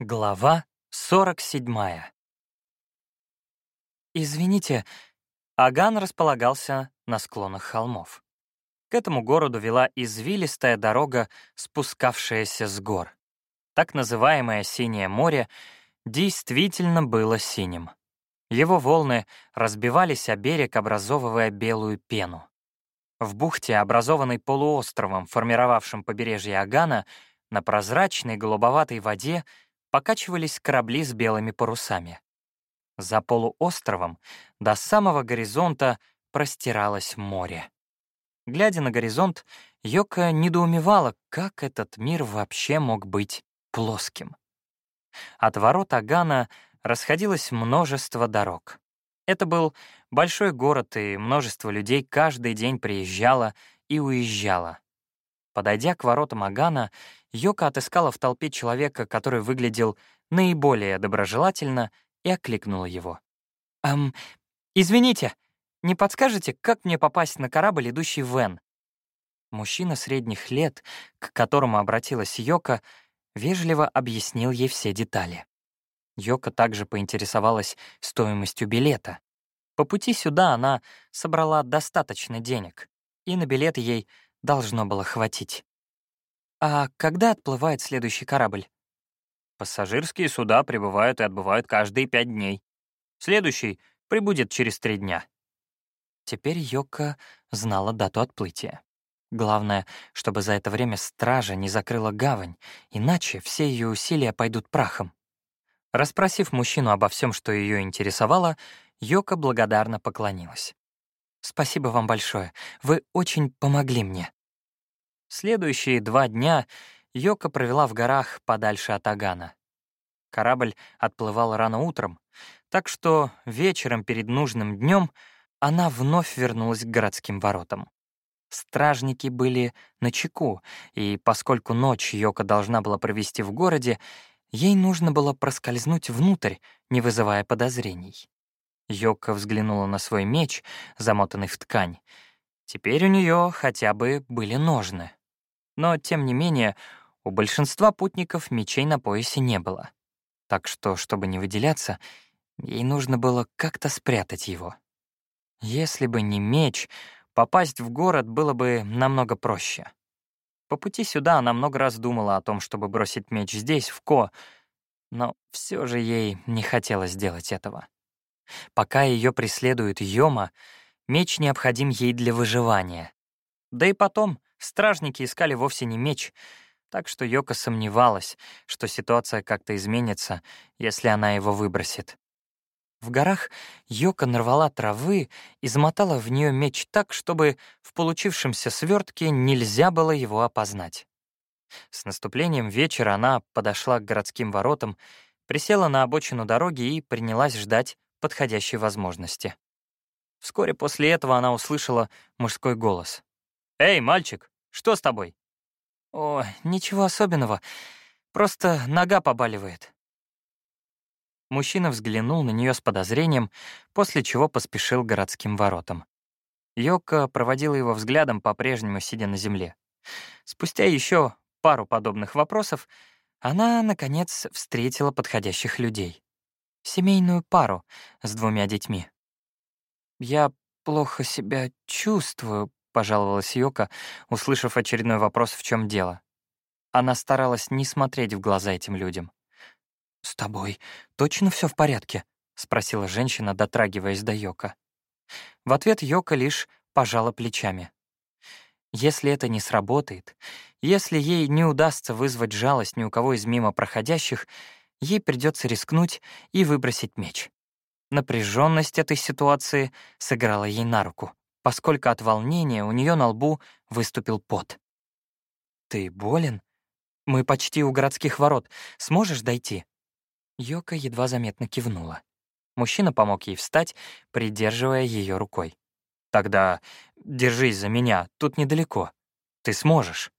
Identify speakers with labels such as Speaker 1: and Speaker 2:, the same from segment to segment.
Speaker 1: Глава 47. Извините, Аган располагался на склонах холмов. К этому городу вела извилистая дорога, спускавшаяся с гор. Так называемое Синее море действительно было синим. Его волны разбивались о берег, образовывая белую пену. В бухте, образованной полуостровом, формировавшем побережье Агана, на прозрачной голубоватой воде — покачивались корабли с белыми парусами. За полуостровом до самого горизонта простиралось море. Глядя на горизонт, Йока недоумевала, как этот мир вообще мог быть плоским. От ворот Агана расходилось множество дорог. Это был большой город, и множество людей каждый день приезжало и уезжало. Подойдя к воротам Агана, Йока отыскала в толпе человека, который выглядел наиболее доброжелательно, и окликнула его. «Эм, извините, не подскажете, как мне попасть на корабль, идущий в Вен?» Мужчина средних лет, к которому обратилась Йока, вежливо объяснил ей все детали. Йока также поинтересовалась стоимостью билета. По пути сюда она собрала достаточно денег, и на билет ей должно было хватить. «А когда отплывает следующий корабль?»
Speaker 2: «Пассажирские суда прибывают и отбывают каждые пять дней. Следующий прибудет через три дня».
Speaker 1: Теперь Йока знала дату отплытия. Главное, чтобы за это время стража не закрыла гавань, иначе все ее усилия пойдут прахом. Распросив мужчину обо всем, что ее интересовало, Йока благодарно поклонилась. Спасибо вам большое. Вы очень помогли мне». Следующие два дня Йока провела в горах подальше от Агана. Корабль отплывал рано утром, так что вечером перед нужным днем она вновь вернулась к городским воротам. Стражники были на чеку, и поскольку ночь Йока должна была провести в городе, ей нужно было проскользнуть внутрь, не вызывая подозрений. Йока взглянула на свой меч, замотанный в ткань. Теперь у нее хотя бы были ножны. Но, тем не менее, у большинства путников мечей на поясе не было. Так что, чтобы не выделяться, ей нужно было как-то спрятать его. Если бы не меч, попасть в город было бы намного проще. По пути сюда она много раз думала о том, чтобы бросить меч здесь, в Ко, но все же ей не хотелось делать этого. Пока ее преследует Йома, меч необходим ей для выживания. Да и потом, стражники искали вовсе не меч, так что Йока сомневалась, что ситуация как-то изменится, если она его выбросит. В горах Йока нарвала травы и замотала в нее меч так, чтобы в получившемся свертке нельзя было его опознать. С наступлением вечера она подошла к городским воротам, присела на обочину дороги и принялась ждать, подходящей возможности. Вскоре после этого она услышала мужской голос. «Эй, мальчик, что с тобой?» «О, ничего особенного, просто нога побаливает». Мужчина взглянул на нее с подозрением, после чего поспешил городским воротам. Йока проводила его взглядом, по-прежнему сидя на земле. Спустя еще пару подобных вопросов она, наконец, встретила подходящих людей семейную пару с двумя детьми. «Я плохо себя чувствую», — пожаловалась Йока, услышав очередной вопрос, в чем дело. Она старалась не смотреть в глаза этим людям. «С тобой точно все в порядке?» — спросила женщина, дотрагиваясь до Йока. В ответ Йока лишь пожала плечами. Если это не сработает, если ей не удастся вызвать жалость ни у кого из мимо проходящих, ей придется рискнуть и выбросить меч. Напряженность этой ситуации сыграла ей на руку, поскольку от волнения у нее на лбу выступил пот. «Ты болен? Мы почти у городских ворот. Сможешь дойти?» Йока едва заметно кивнула. Мужчина помог ей встать, придерживая ее рукой. «Тогда держись за меня, тут недалеко. Ты сможешь».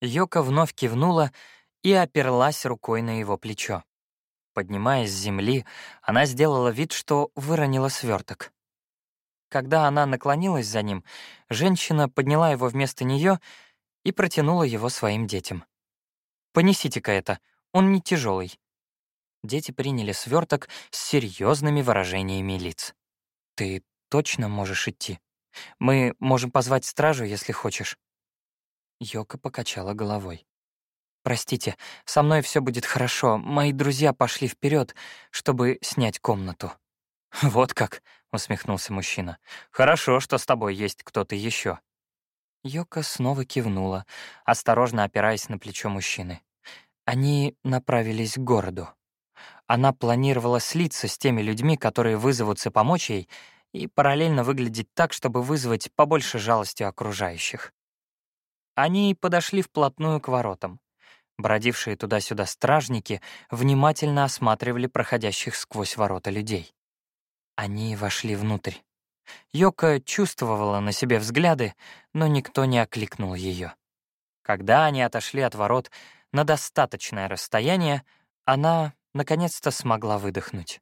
Speaker 1: Йока вновь кивнула, и оперлась рукой на его плечо. Поднимаясь с земли, она сделала вид, что выронила сверток. Когда она наклонилась за ним, женщина подняла его вместо нее и протянула его своим детям. «Понесите-ка это, Он не тяжелый. Дети приняли сверток с серьезными выражениями лиц. «Ты точно можешь идти? Мы можем позвать стражу, если хочешь». Йока покачала головой. «Простите, со мной все будет хорошо. Мои друзья пошли вперед, чтобы снять комнату».
Speaker 2: «Вот как», — усмехнулся мужчина. «Хорошо, что с тобой есть кто-то еще.
Speaker 1: Йока снова кивнула, осторожно опираясь на плечо мужчины. Они направились к городу. Она планировала слиться с теми людьми, которые вызовутся помочь ей, и параллельно выглядеть так, чтобы вызвать побольше жалости окружающих. Они подошли вплотную к воротам. Бродившие туда-сюда стражники внимательно осматривали проходящих сквозь ворота людей. Они вошли внутрь. Йока чувствовала на себе взгляды, но никто не окликнул ее. Когда они отошли от ворот на достаточное расстояние, она наконец-то смогла выдохнуть.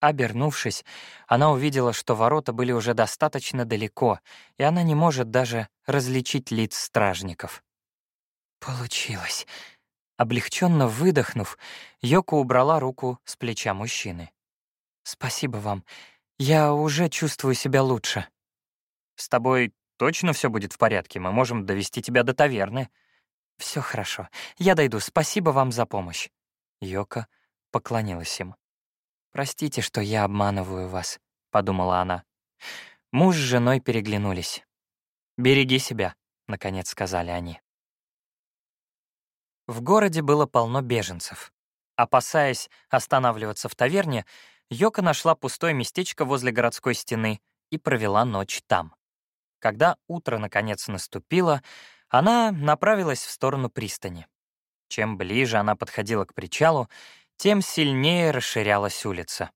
Speaker 1: Обернувшись, она увидела, что ворота были уже достаточно далеко, и она не может даже различить лиц стражников. «Получилось!» Облегченно выдохнув, Йока убрала руку с плеча мужчины. «Спасибо вам. Я уже чувствую себя лучше.
Speaker 2: С тобой точно все будет в порядке? Мы можем довести тебя до таверны.
Speaker 1: Все хорошо. Я дойду. Спасибо вам за помощь. Йока поклонилась им. «Простите, что я обманываю вас», — подумала она. Муж с женой переглянулись. «Береги себя», — наконец сказали они. В городе было полно беженцев. Опасаясь останавливаться в таверне, Йока нашла пустое местечко возле городской стены и провела ночь там. Когда утро наконец наступило, она направилась в сторону пристани. Чем ближе она подходила к причалу, тем сильнее расширялась улица.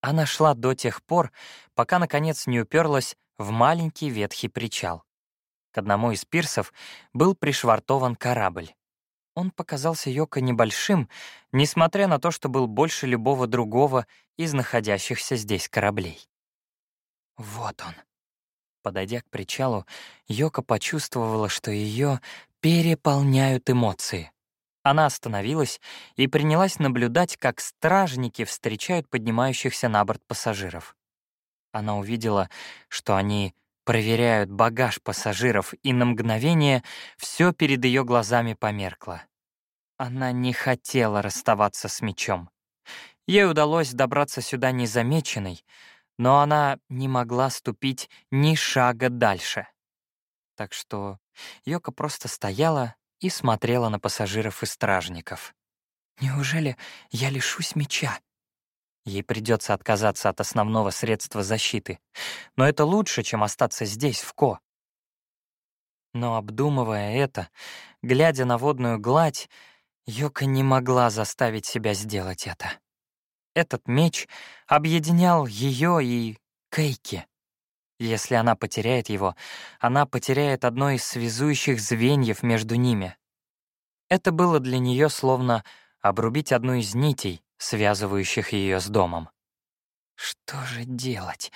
Speaker 1: Она шла до тех пор, пока, наконец, не уперлась в маленький ветхий причал. К одному из пирсов был пришвартован корабль. Он показался Йоко небольшим, несмотря на то, что был больше любого другого из находящихся здесь кораблей. Вот он. Подойдя к причалу, Йока почувствовала, что ее переполняют эмоции. Она остановилась и принялась наблюдать, как стражники встречают поднимающихся на борт пассажиров. Она увидела, что они проверяют багаж пассажиров, и на мгновение все перед ее глазами померкло. Она не хотела расставаться с мечом. Ей удалось добраться сюда незамеченной, но она не могла ступить ни шага дальше. Так что Йока просто стояла и смотрела на пассажиров и стражников. «Неужели я лишусь меча?» Ей придется отказаться от основного средства защиты, но это лучше, чем остаться здесь, в Ко. Но обдумывая это, глядя на водную гладь, Йока не могла заставить себя сделать это. Этот меч объединял ее и Кейки. Если она потеряет его, она потеряет одно из связующих звеньев между ними. Это было для нее словно обрубить одну из нитей, связывающих ее с домом. Что же делать?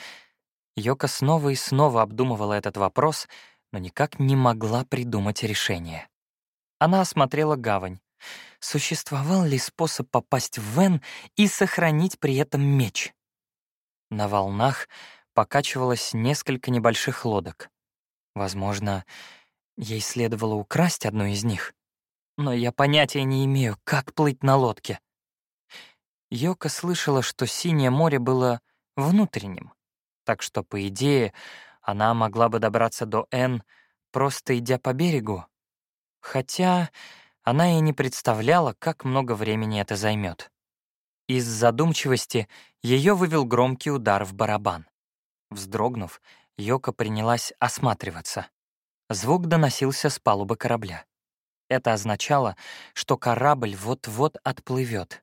Speaker 1: Йока снова и снова обдумывала этот вопрос, но никак не могла придумать решение. Она осмотрела гавань, Существовал ли способ попасть в Вен и сохранить при этом меч? На волнах покачивалось несколько небольших лодок. Возможно, ей следовало украсть одну из них. Но я понятия не имею, как плыть на лодке. Йока слышала, что Синее море было внутренним, так что, по идее, она могла бы добраться до Н, просто идя по берегу. Хотя она и не представляла, как много времени это займет. Из задумчивости ее вывел громкий удар в барабан. Вздрогнув, Йока принялась осматриваться. Звук доносился с палубы корабля. Это означало, что корабль вот-вот отплывет.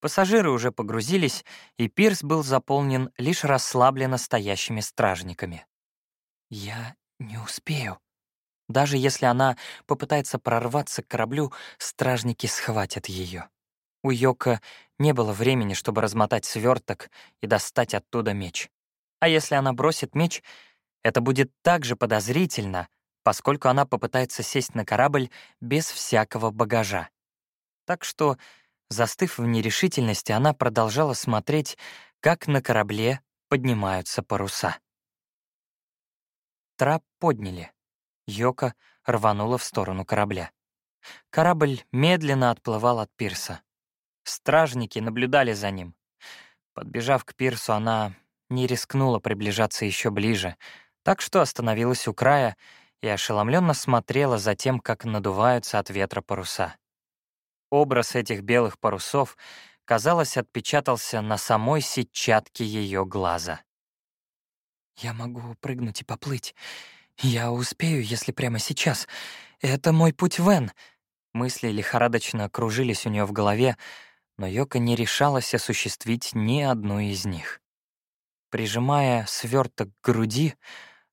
Speaker 1: Пассажиры уже погрузились, и пирс был заполнен лишь расслабленно стоящими стражниками. «Я не успею», даже если она попытается прорваться к кораблю, стражники схватят ее. У Йока не было времени, чтобы размотать сверток и достать оттуда меч. А если она бросит меч, это будет также подозрительно, поскольку она попытается сесть на корабль без всякого багажа. Так что, застыв в нерешительности, она продолжала смотреть, как на корабле поднимаются паруса. Трап подняли. Йока рванула в сторону корабля. Корабль медленно отплывал от пирса. Стражники наблюдали за ним. Подбежав к пирсу, она не рискнула приближаться еще ближе, так что остановилась у края и ошеломленно смотрела за тем, как надуваются от ветра паруса. Образ этих белых парусов, казалось, отпечатался на самой сетчатке ее глаза. «Я могу прыгнуть и поплыть. Я успею, если прямо сейчас. Это мой путь в Эн». Мысли лихорадочно кружились у нее в голове, но Йока не решалась осуществить ни одну из них. Прижимая сверток к груди,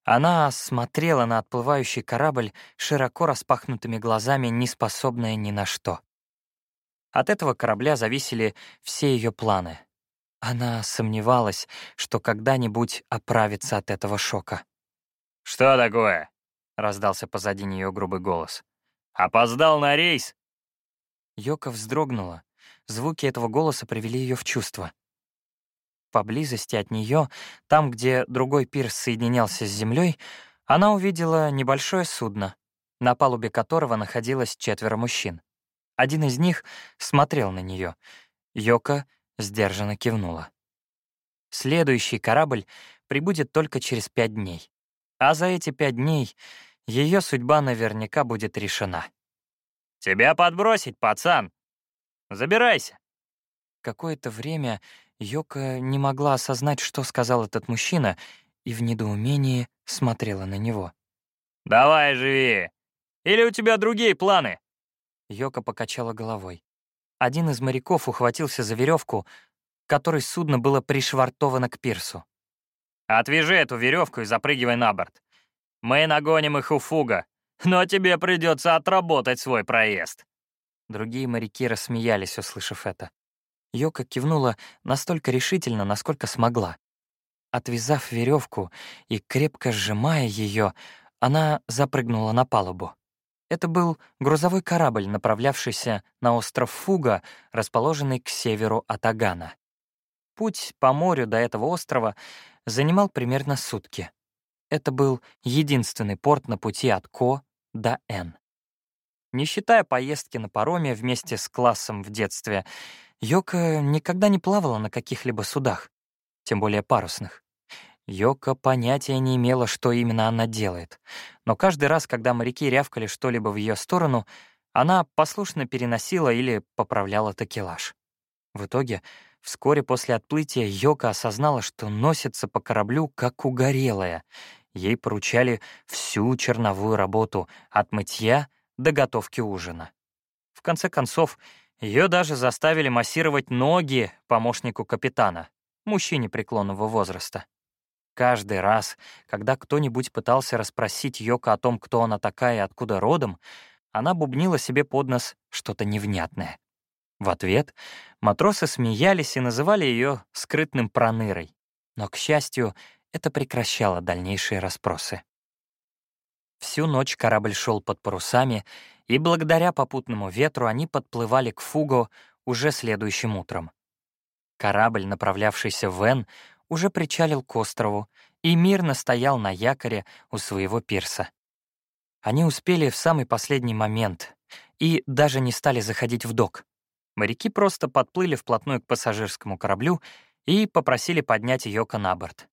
Speaker 1: она смотрела на отплывающий корабль широко распахнутыми глазами, не способная ни на что. От этого корабля зависели все ее планы. Она сомневалась, что когда-нибудь оправится от этого шока.
Speaker 2: «Что такое?» — раздался позади нее грубый голос. «Опоздал на рейс?»
Speaker 1: Йока вздрогнула. Звуки этого голоса привели ее в чувство. Поблизости от нее, там, где другой пирс соединялся с землей, она увидела небольшое судно, на палубе которого находилось четверо мужчин. Один из них смотрел на нее. Йока сдержанно кивнула. Следующий корабль прибудет только через пять дней. А за эти пять дней ее судьба наверняка будет решена.
Speaker 2: «Тебя подбросить, пацан! Забирайся!»
Speaker 1: Какое-то время Йока не могла осознать, что сказал этот мужчина, и в недоумении смотрела на него.
Speaker 2: «Давай, живи! Или у тебя другие планы?»
Speaker 1: Йока покачала головой. Один из моряков ухватился за веревку, которой судно было пришвартовано к пирсу.
Speaker 2: «Отвяжи эту веревку и запрыгивай на борт. Мы нагоним их у фуга, но тебе придется отработать свой проезд».
Speaker 1: Другие моряки рассмеялись, услышав это. Йока кивнула настолько решительно, насколько смогла. Отвязав веревку и крепко сжимая ее, она запрыгнула на палубу. Это был грузовой корабль, направлявшийся на остров Фуга, расположенный к северу от Агана. Путь по морю до этого острова занимал примерно сутки. Это был единственный порт на пути от Ко до Н. Не считая поездки на пароме вместе с классом в детстве, Йока никогда не плавала на каких-либо судах, тем более парусных. Йока понятия не имела, что именно она делает, но каждый раз, когда моряки рявкали что-либо в ее сторону, она послушно переносила или поправляла такелаж. В итоге, вскоре после отплытия Йока осознала, что носится по кораблю как угорелая. Ей поручали всю черновую работу от мытья до готовки ужина. В конце концов, ее даже заставили массировать ноги помощнику капитана, мужчине преклонного возраста. Каждый раз, когда кто-нибудь пытался расспросить Йока о том, кто она такая и откуда родом, она бубнила себе под нос что-то невнятное. В ответ матросы смеялись и называли ее скрытным пронырой. Но, к счастью, это прекращало дальнейшие расспросы. Всю ночь корабль шел под парусами, и благодаря попутному ветру они подплывали к Фуго уже следующим утром. Корабль, направлявшийся в Эн, уже причалил к острову и мирно стоял на якоре у своего пирса. Они успели в самый последний момент и даже не стали заходить в док. Моряки просто подплыли вплотную к пассажирскому кораблю и попросили поднять Йока на борт.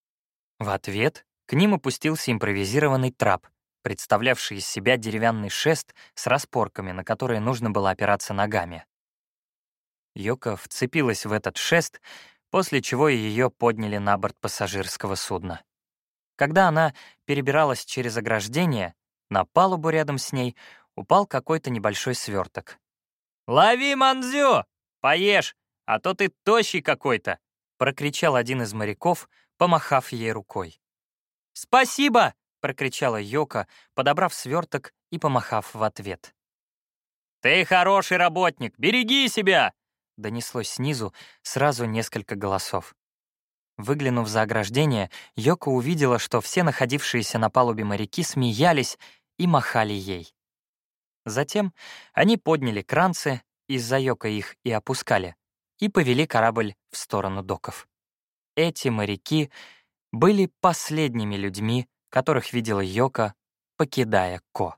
Speaker 1: В ответ к ним опустился импровизированный трап, представлявший из себя деревянный шест с распорками, на которые нужно было опираться ногами. Йока вцепилась в этот шест, после чего ее подняли на борт пассажирского судна. Когда она перебиралась через ограждение, на палубу рядом с ней упал какой-то небольшой сверток.
Speaker 2: «Лови, Манзю! Поешь, а то ты тощий какой-то!»
Speaker 1: — прокричал один из моряков, помахав ей рукой.
Speaker 2: «Спасибо!»
Speaker 1: прокричала Йока, подобрав сверток и помахав в ответ.
Speaker 2: «Ты хороший работник! Береги себя!»
Speaker 1: Донеслось снизу сразу несколько голосов. Выглянув за ограждение, Йока увидела, что все находившиеся на палубе моряки смеялись и махали ей. Затем они подняли кранцы, из-за Йока их и опускали, и повели корабль в сторону доков. Эти моряки были последними людьми, которых видела Йока, покидая Ко.